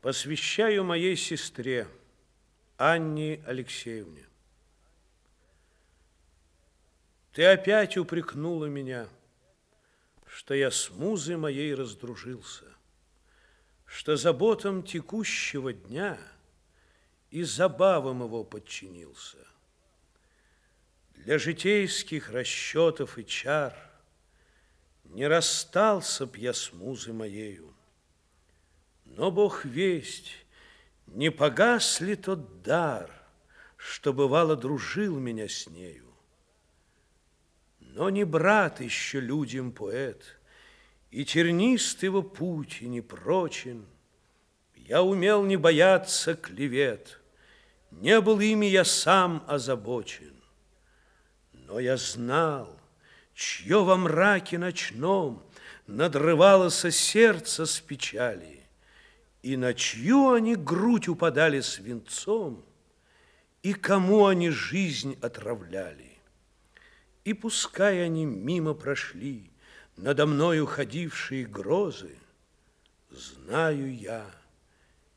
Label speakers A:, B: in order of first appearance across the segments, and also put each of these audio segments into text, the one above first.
A: Посвящаю моей сестре Анне Алексеевне. Ты опять упрекнула меня, что я с музой моей раздружился, что заботам текущего дня и забавам его подчинился. Для житейских расчетов и чар не расстался б я с музой моею, но Бог весть, не погас ли тот дар, что бывало дружил меня с нею. Но не брат еще людям поэт, и тернист его путь, и не прочен. Я умел не бояться клевет, не был ими я сам озабочен. Но я знал, чье во мраке ночном надрывалось сердце с печали, и на чью они грудь упадали свинцом, и кому они жизнь отравляли. И пускай они мимо прошли, надо мною ходившие грозы, знаю я,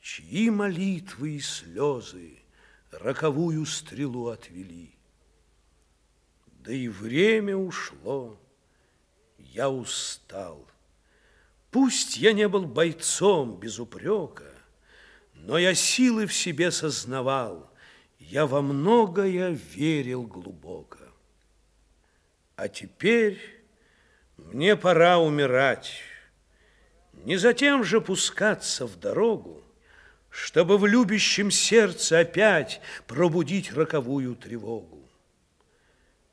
A: чьи молитвы и слезы роковую стрелу отвели. Да и время ушло, я устал. Пусть я не был бойцом без упрека, но я силы в себе сознавал, я во многое верил глубоко. А теперь мне пора умирать, не затем же пускаться в дорогу, чтобы в любящем сердце опять пробудить роковую тревогу.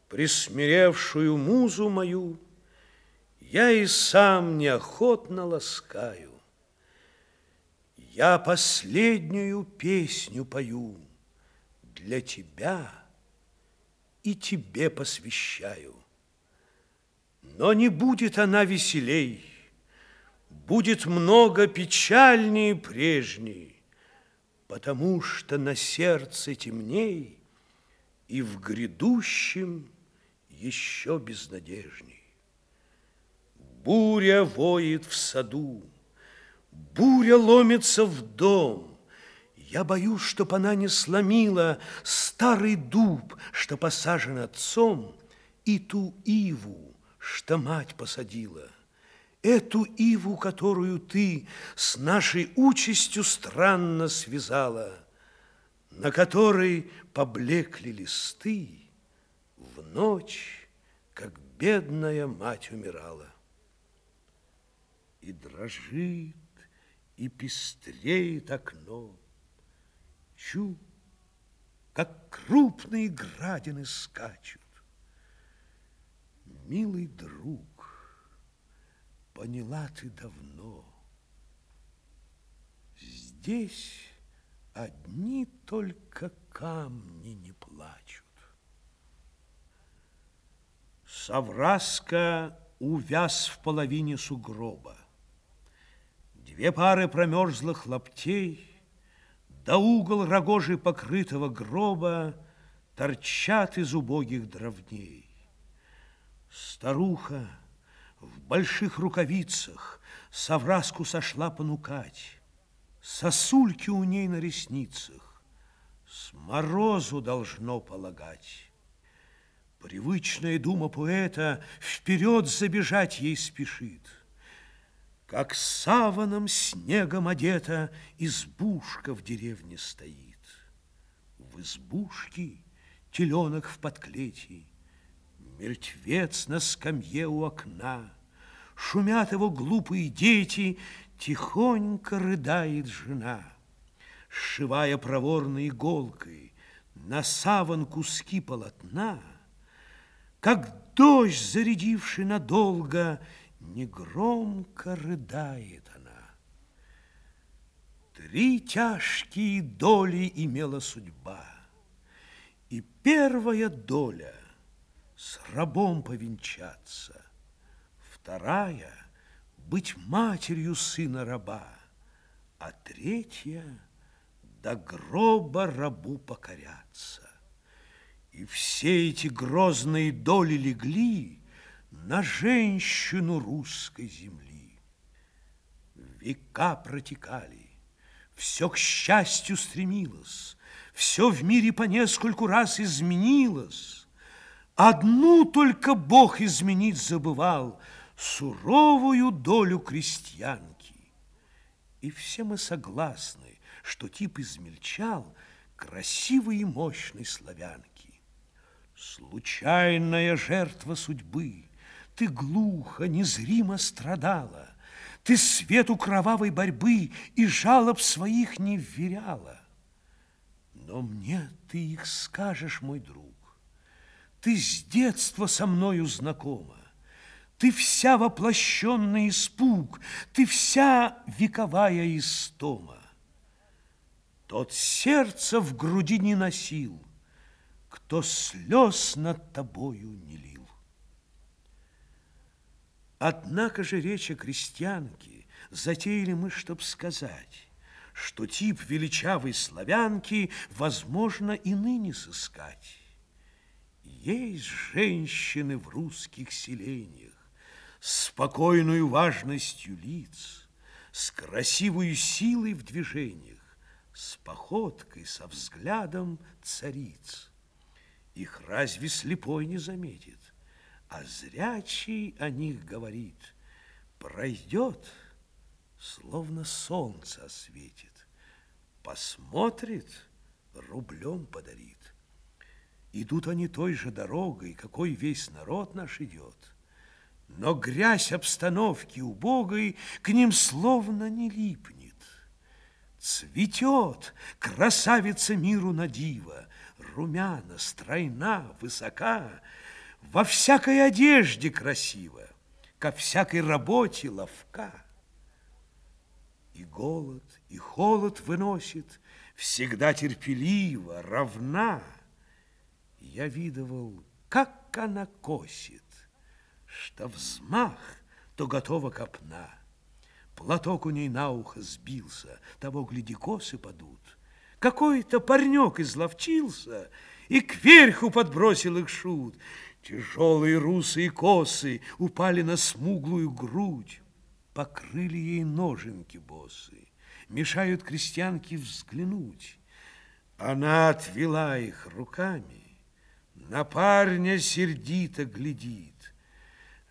A: Присмиревшую музу мою я и сам неохотно ласкаю. Я последнюю песню пою для тебя и тебе посвящаю. Но не будет она веселей, будет много печальней прежней, потому что на сердце темней и в грядущем еще безнадежней. Буря воет в саду, буря ломится в дом. Я боюсь, чтоб она не сломила старый дуб, что посажен отцом, и ту иву, что мать посадила. Эту иву, которую ты с нашей участью странно связала, на которой поблекли листы в ночь, как бедная мать умирала и дрожит, и пестреет окно. Чу, как крупные градины скачут. Милый друг, поняла ты давно, Здесь одни только камни не плачут. Савраска увяз в половине сугроба. Две пары промерзлых лаптей, Да угол рогожи покрытого гроба Торчат из убогих дровней. Старуха в больших рукавицах Совраску сошла понукать. Сосульки у ней на ресницах С морозу должно полагать. Привычная дума поэта Вперед забежать ей спешит — как саваном снегом одета избушка в деревне стоит. В избушке теленок в подклете, Мертвец на скамье у окна, Шумят его глупые дети, Тихонько рыдает жена. Сшивая проворной иголкой На саван куски полотна, Как дождь, зарядивший надолго, негромко рыдает она. Три тяжкие доли имела судьба, и первая доля с рабом повенчаться, вторая быть матерью сына раба, а третья до гроба рабу покоряться. И все эти грозные доли легли на женщину русской земли. Века протекали, Все к счастью стремилось, все в мире по нескольку раз изменилось. Одну только Бог изменить забывал, суровую долю крестьянки. И все мы согласны, что тип измельчал красивой и мощной славянки. Случайная жертва судьбы, ты глухо, незримо страдала, ты свету кровавой борьбы и жалоб своих не вверяла. Но мне ты их скажешь, мой друг. Ты с детства со мною знакома. Ты вся воплощенный испуг, Ты вся вековая истома. Тот сердце в груди не носил, Кто слез над тобою не лил. Однако же речь о крестьянке затеяли мы, чтоб сказать, что тип величавой славянки возможно и ныне сыскать. Есть женщины в русских селениях, спокойную важностью лиц, с красивой силой в движениях, с походкой, со взглядом цариц. Их разве слепой не заметит? А зрячий о них говорит, пройдет, словно солнце осветит, посмотрит, рублем подарит. Идут они той же дорогой, какой весь народ наш идет, но грязь обстановки убогой к ним словно не липнет. Цветет красавица миру на диво, румяна, стройна, высока, во всякой одежде красиво, ко всякой работе ловка. И голод, и холод выносит, всегда терпеливо, равна. Я видывал, как она косит, что взмах, то готова копна. Платок у ней на ухо сбился, того, гляди, косы падут. Какой-то парнек изловчился и кверху подбросил их шут. Тяжелые русые косы упали на смуглую грудь, покрыли ей ноженки босы, мешают крестьянке взглянуть. Она отвела их руками, на парня сердито глядит.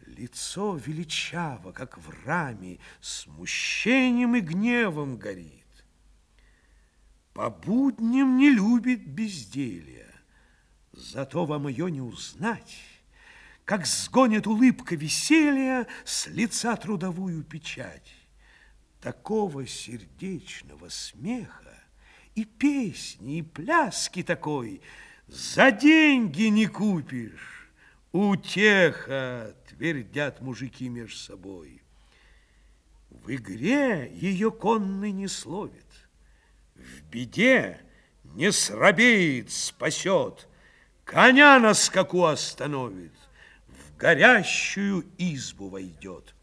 A: Лицо величаво, как в раме, смущением и гневом горит. По будням не любит безделья, Зато вам ее не узнать, Как сгонит улыбка веселья С лица трудовую печать. Такого сердечного смеха И песни, и пляски такой За деньги не купишь. Утеха, твердят мужики меж собой. В игре ее конный не словит, В беде не срабеет, спасет, коня на скаку остановит, в горящую избу войдет.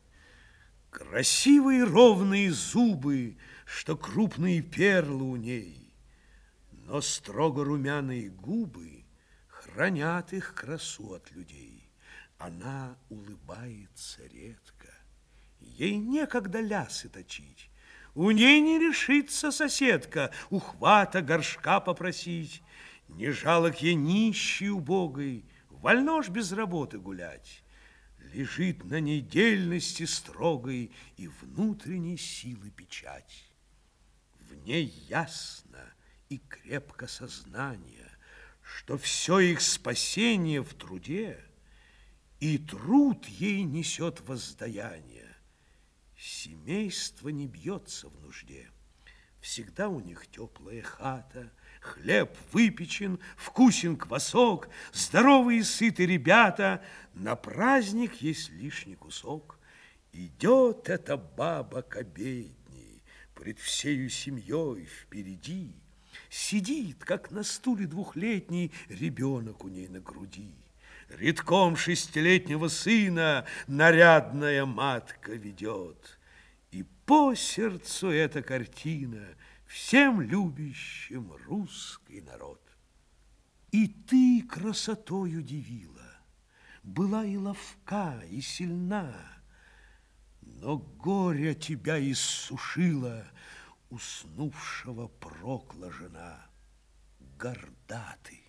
A: Красивые ровные зубы, что крупные перлы у ней, но строго румяные губы хранят их красу от людей. Она улыбается редко, ей некогда лясы точить, у ней не решится соседка ухвата горшка попросить, не жалок ей нищий убогой, Вольно ж без работы гулять. Лежит на ней дельности строгой И внутренней силы печать. В ней ясно и крепко сознание, Что все их спасение в труде, И труд ей несет воздаяние. Семейство не бьется в нужде. Всегда у них теплая хата — Хлеб выпечен, вкусен квасок, Здоровые и сыты ребята, На праздник есть лишний кусок. Идет эта баба к обедней, Пред всею семьей впереди. Сидит, как на стуле двухлетний Ребенок у ней на груди. Редком шестилетнего сына Нарядная матка ведет. И по сердцу эта картина — всем любящим русский народ. И ты красотой удивила, была и ловка, и сильна, но горе тебя иссушило, уснувшего прокла жена. Горда ты,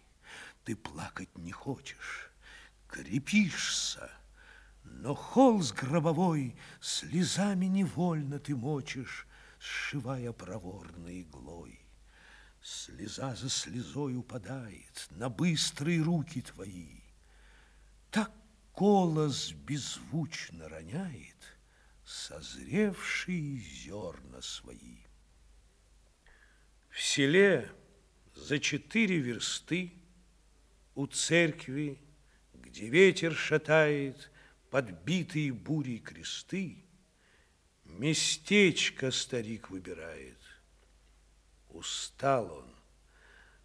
A: ты плакать не хочешь, крепишься, но холст гробовой слезами невольно ты мочишь, сшивая проворной иглой. Слеза за слезой упадает на быстрые руки твои. Так голос беззвучно роняет созревшие зерна свои. В селе за четыре версты у церкви, где ветер шатает подбитые бурей кресты, местечко старик выбирает. Устал он,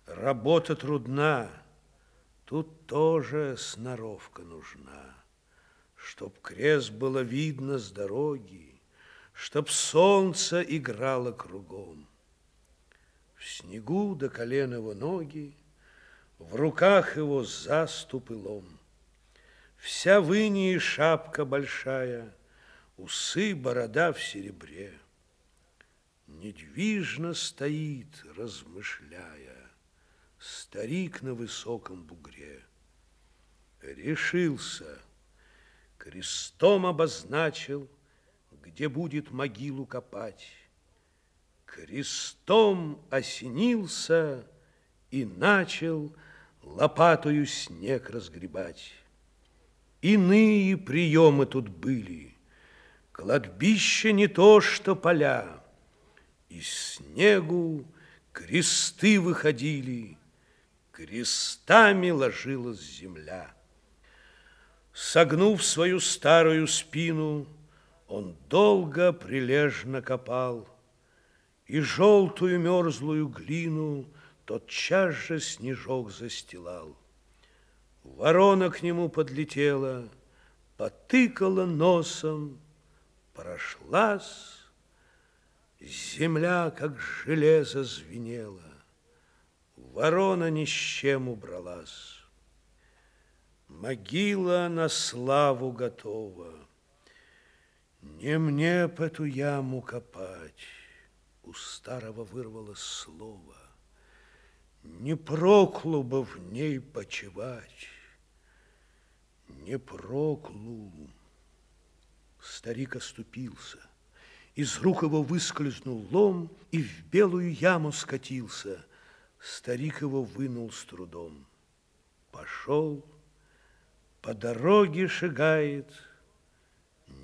A: работа трудна, тут тоже сноровка нужна, чтоб крест было видно с дороги, чтоб солнце играло кругом. В снегу до колен его ноги, в руках его заступ и лом. Вся в инии шапка большая, усы, борода в серебре. Недвижно стоит, размышляя, старик на высоком бугре. Решился, крестом обозначил, где будет могилу копать. Крестом осенился и начал лопатою снег разгребать. Иные приемы тут были, кладбище не то, что поля. Из снегу кресты выходили, крестами ложилась земля. Согнув свою старую спину, он долго прилежно копал, И желтую мерзлую глину тотчас же снежок застилал. Ворона к нему подлетела, потыкала носом, прошлась, земля, как железо, звенела. Ворона ни с чем убралась. Могила на славу готова. Не мне по эту яму копать. У старого вырвало слово. Не проклу бы в ней почевать. Не проклу. Старик оступился. Из рук его выскользнул лом и в белую яму скатился. Старик его вынул с трудом. Пошел, по дороге шагает,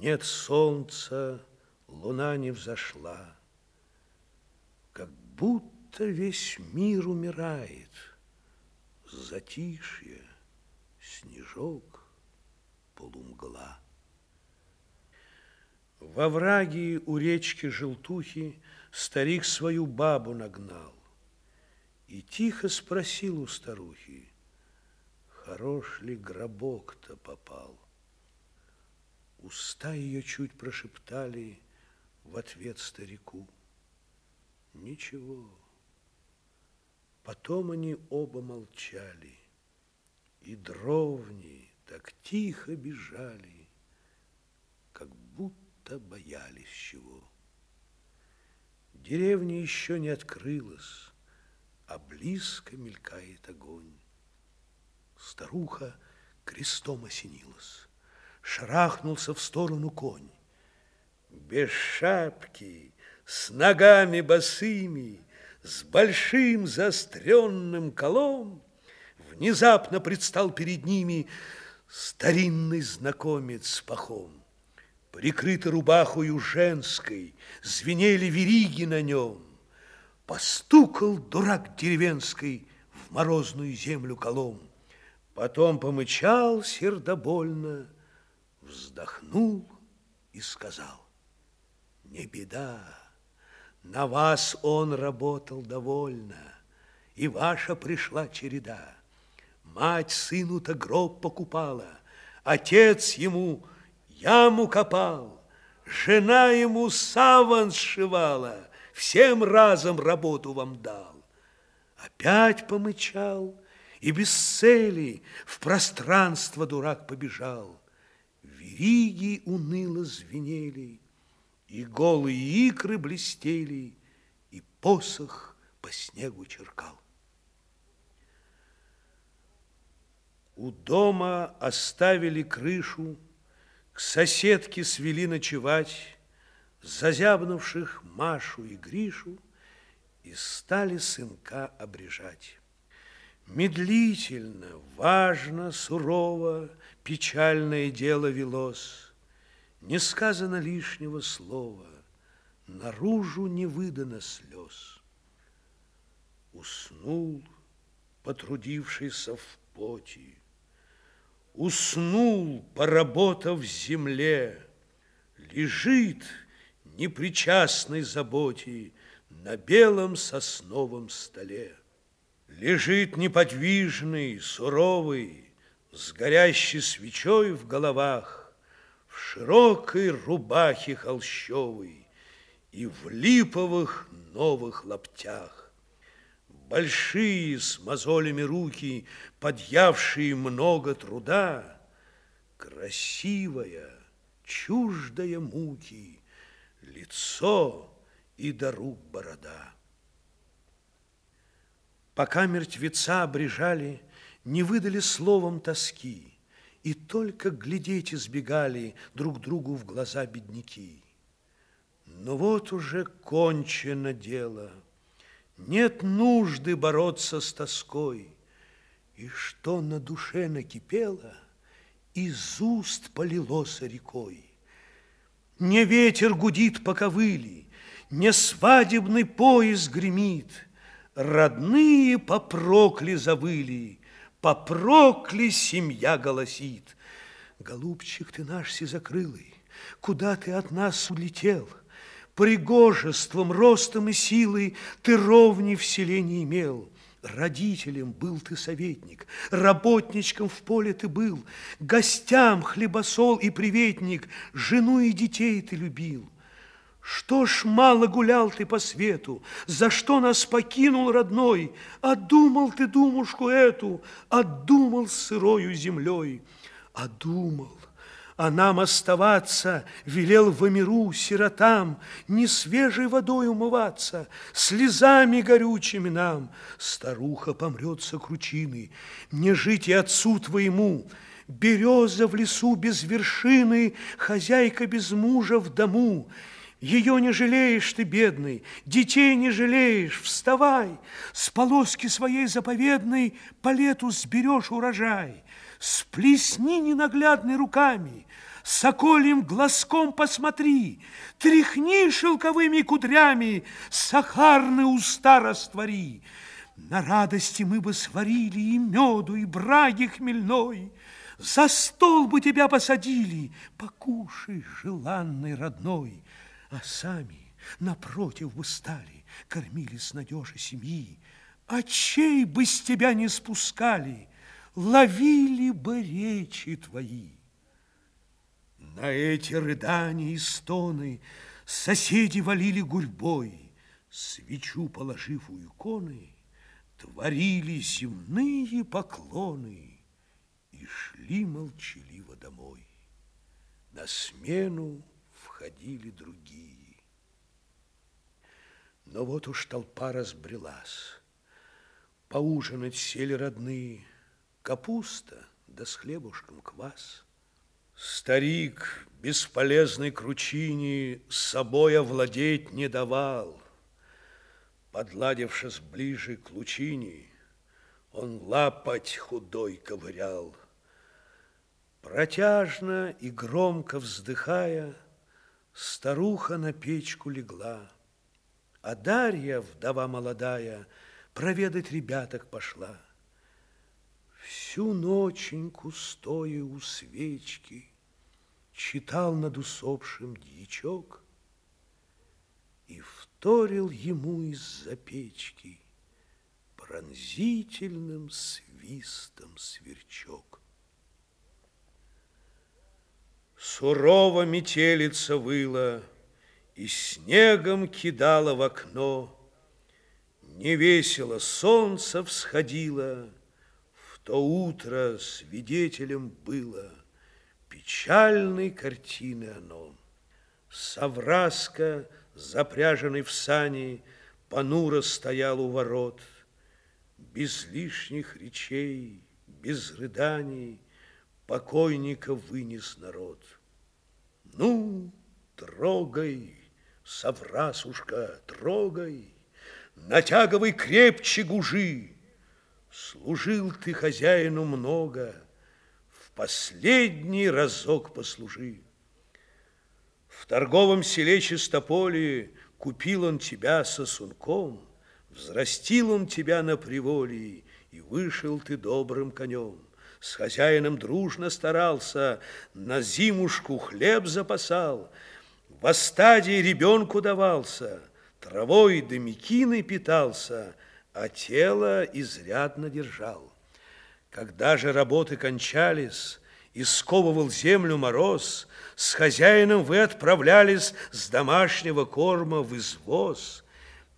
A: Нет солнца, луна не взошла. Как будто весь мир умирает. Затишье, снежок, полумгла. Во враге у речки Желтухи старик свою бабу нагнал и тихо спросил у старухи, хорош ли гробок-то попал. Уста ее чуть прошептали в ответ старику. Ничего. Потом они оба молчали, и дровни так тихо бежали, как будто будто боялись чего. Деревня еще не открылась, а близко мелькает огонь. Старуха крестом осенилась, шарахнулся в сторону конь. Без шапки, с ногами босыми, с большим заостренным колом, внезапно предстал перед ними старинный знакомец с пахом прикрыты рубахою женской, звенели вериги на нем. Постукал дурак деревенской в морозную землю колом. Потом помычал сердобольно, вздохнул и сказал, не беда, на вас он работал довольно, и ваша пришла череда. Мать сыну-то гроб покупала, отец ему яму копал, жена ему саван сшивала, всем разом работу вам дал. Опять помычал, и без цели в пространство дурак побежал. Вериги уныло звенели, и голые икры блестели, и посох по снегу черкал. У дома оставили крышу, К соседке свели ночевать, Зазябнувших Машу и Гришу, И стали сынка обрежать. Медлительно, важно, сурово Печальное дело велось, Не сказано лишнего слова, Наружу не выдано слез. Уснул, потрудившийся в поте, Уснул, поработав в земле, Лежит, непричастной заботе, На белом сосновом столе. Лежит неподвижный, суровый, С горящей свечой в головах, В широкой рубахе холщовой И в липовых новых лаптях большие с мозолями руки, подъявшие много труда, красивая, чуждая муки, лицо и до рук борода. Пока мертвеца обрежали, не выдали словом тоски, и только глядеть избегали друг другу в глаза бедняки. Но вот уже кончено дело — нет нужды бороться с тоской. И что на душе накипело, из уст полилось рекой. Не ветер гудит по ковыли, не свадебный поезд гремит. Родные попрокли завыли, попрокли семья голосит. Голубчик ты наш сизокрылый, куда ты от нас улетел? Пригожеством, ростом и силой ты ровней в селе не имел. Родителям был ты советник, работничком в поле ты был, гостям хлебосол и приветник, жену и детей ты любил. Что ж мало гулял ты по свету, за что нас покинул родной, Одумал ты думушку эту, отдумал сырою землей, Одумал, а нам оставаться велел в миру сиротам, Не свежей водой умываться, слезами горючими нам. Старуха помрет с окручины, не жить и отцу твоему. Береза в лесу без вершины, хозяйка без мужа в дому. Ее не жалеешь ты, бедный, детей не жалеешь, вставай, С полоски своей заповедной по лету сберешь урожай. Сплесни ненаглядной руками, Сокольем глазком посмотри, Тряхни шелковыми кудрями, Сахарные уста раствори. На радости мы бы сварили И меду, и браги хмельной, За стол бы тебя посадили, Покушай, желанный родной, А сами напротив бы стали, Кормили с надежи семьи, А чей бы с тебя не спускали, ловили бы речи твои. На эти рыдания и стоны соседи валили гурьбой, свечу положив у иконы, творили земные поклоны и шли молчаливо домой. На смену входили другие. Но вот уж толпа разбрелась. Поужинать сели родные, капуста, да с хлебушком квас. Старик бесполезной кручине с собой овладеть не давал. Подладившись ближе к лучине, он лапать худой ковырял. Протяжно и громко вздыхая, старуха на печку легла, а Дарья, вдова молодая, проведать ребяток пошла. Всю ноченьку, стоя у свечки, Читал над усопшим дьячок И вторил ему из-за печки Пронзительным свистом сверчок. Сурово метелица выла И снегом кидала в окно, Невесело солнце всходило, то утро свидетелем было печальной картины оно. Савраска, запряженный в сани, понуро стоял у ворот, без лишних речей, без рыданий, покойника вынес народ. Ну, трогай, соврасушка, трогай, натягивай крепче гужи. Служил ты хозяину много, в последний разок послужи. В торговом селе Чистополе купил он тебя сосунком, взрастил он тебя на приволе, и вышел ты добрым конем. С хозяином дружно старался, на зимушку хлеб запасал, в стадии ребенку давался, травой да мекиной питался, а тело изрядно держал. Когда же работы кончались, и сковывал землю мороз, с хозяином вы отправлялись с домашнего корма в извоз.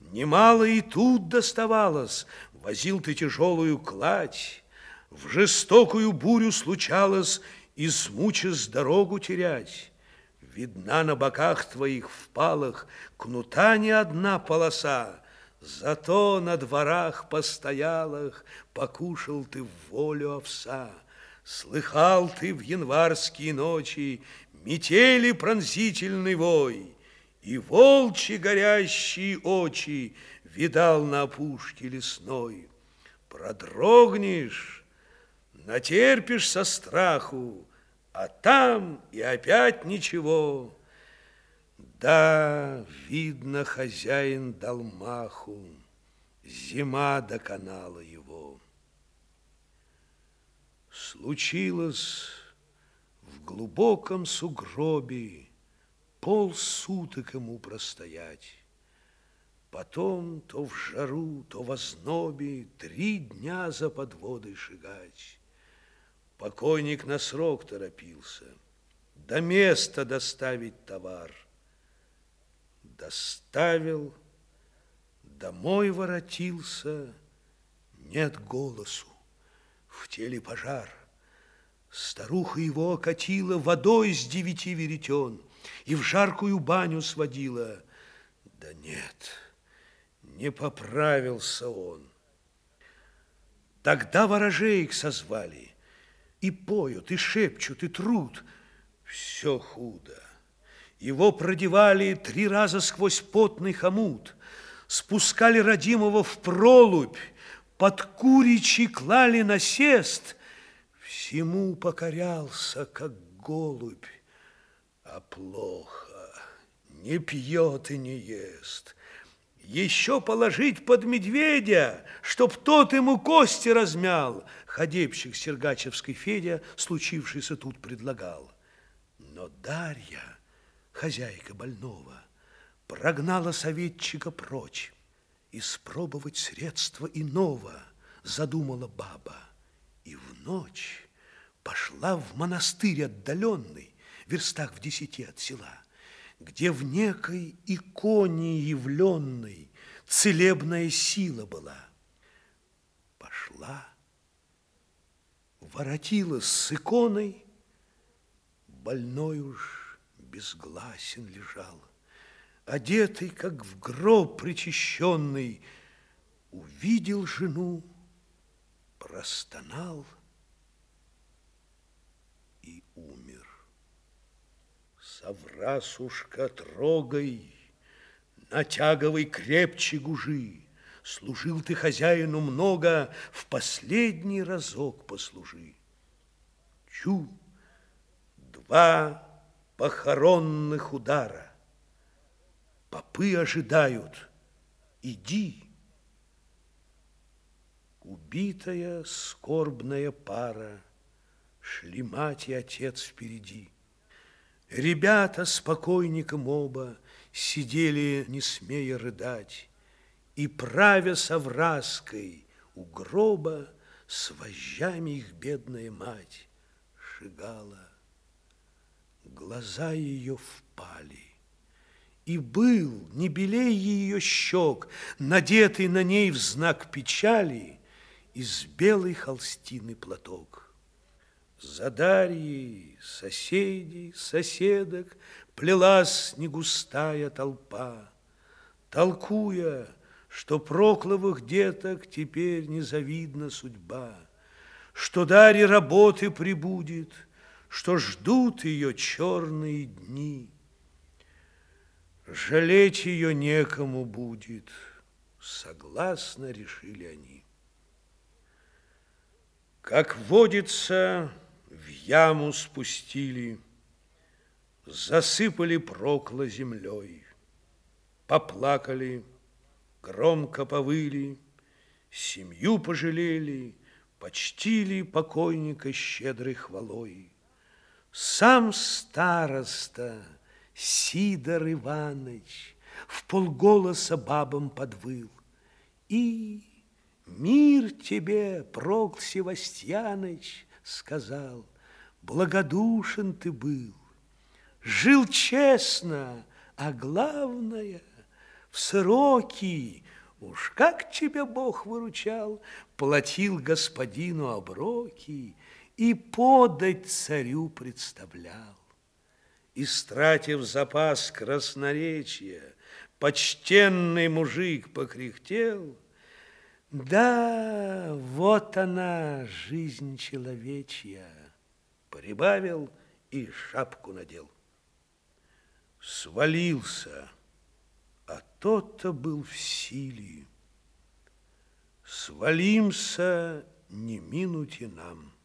A: Немало и тут доставалось, возил ты тяжелую кладь, в жестокую бурю случалось, измучись дорогу терять. Видна на боках твоих впалах кнута не одна полоса, Зато на дворах постоялых покушал ты в волю овса. Слыхал ты в январские ночи метели пронзительный вой, И волчьи горящие очи видал на опушке лесной. Продрогнешь, натерпишь со страху, а там и опять ничего. Да, видно, хозяин дал маху, зима доконала его. Случилось в глубоком сугробе полсуток ему простоять. Потом то в жару, то в ознобе три дня за подводой шагать. Покойник на срок торопился, до места доставить товар. Доставил, домой воротился, нет голосу в теле пожар. Старуха его окатила водой с девяти веретен и в жаркую баню сводила. Да нет, не поправился он. Тогда ворожеек созвали, и поют, и шепчут, и труд. Все худо. Его продевали три раза сквозь потный хомут, спускали родимого в пролубь, под куричи клали насест, всему покорялся, как голубь, а плохо, не пьет и не ест. Еще положить под медведя, чтоб тот ему кости размял, ходебщик Сергачевской Федя, случившийся тут, предлагал. Но Дарья, хозяйка больного, прогнала советчика прочь испробовать средства иного, задумала баба. И в ночь пошла в монастырь отдаленный, верстах в десяти от села, где в некой иконе явленной целебная сила была. Пошла, воротилась с иконой, больной уж безгласен лежал одетый, как в гроб причащенный, увидел жену, простонал и умер. Соврасушка, трогай, натягивай крепче гужи, Служил ты хозяину много, в последний разок послужи. Чу, два похоронных удара, Попы ожидают. Иди. Убитая скорбная пара, Шли мать и отец впереди. Ребята с покойником оба Сидели, не смея рыдать, И, правя совраской у гроба, С вожжами их бедная мать шагала. Глаза ее впали, и был не белей ее щек, надетый на ней в знак печали из белой холстины платок. За Дарьей соседей, соседок плелась негустая толпа, Толкуя, что прокловых деток теперь незавидна судьба, что Дарья работы прибудет, что ждут ее черные дни. Жалеть ее некому будет, согласно решили они. Как водится, в яму спустили, засыпали прокло землей, поплакали, громко повыли, семью пожалели, почтили покойника щедрой хвалой. Сам староста Сидор Иваныч в полголоса бабам подвыл. И мир тебе, Прокл Севастьяныч, сказал, благодушен ты был, жил честно, а главное, в сроки, уж как тебя Бог выручал, платил господину оброки и подать царю представлял. Истратив запас красноречия, почтенный мужик покряхтел, да, вот она, жизнь человечья, прибавил и шапку надел. Свалился, а тот-то был в силе. Свалимся, не минуте нам.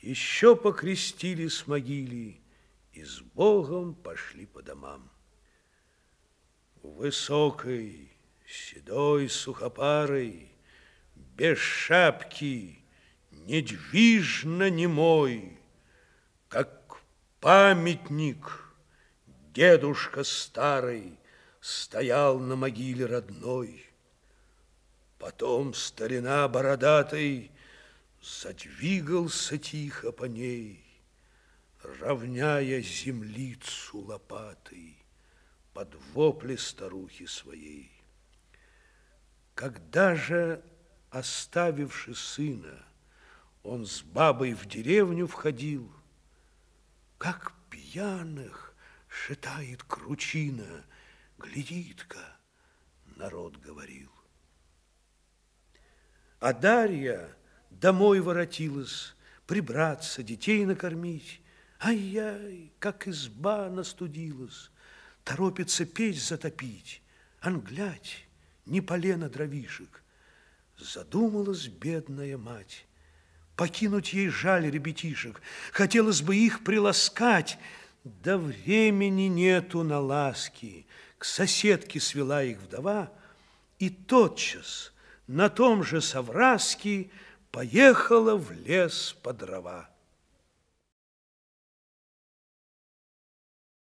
A: Еще покрестили с могили и с Богом пошли по домам. Высокой, седой, сухопарой, без шапки, недвижно немой, как памятник дедушка старый стоял на могиле родной. Потом старина бородатый задвигался тихо по ней, равняя землицу лопатой под вопли старухи своей. Когда же, оставивши сына, он с бабой в деревню входил, как пьяных шатает кручина, глядит-ка, народ говорил. А Дарья домой воротилась, прибраться, детей накормить. Ай-яй, как изба настудилась, торопится печь затопить. Ан, глядь, не полено дровишек. Задумалась бедная мать. Покинуть ей жаль ребятишек, хотелось бы их приласкать, да времени нету на ласки. К соседке свела их вдова, и тотчас на том же совраске поехала в лес по дрова.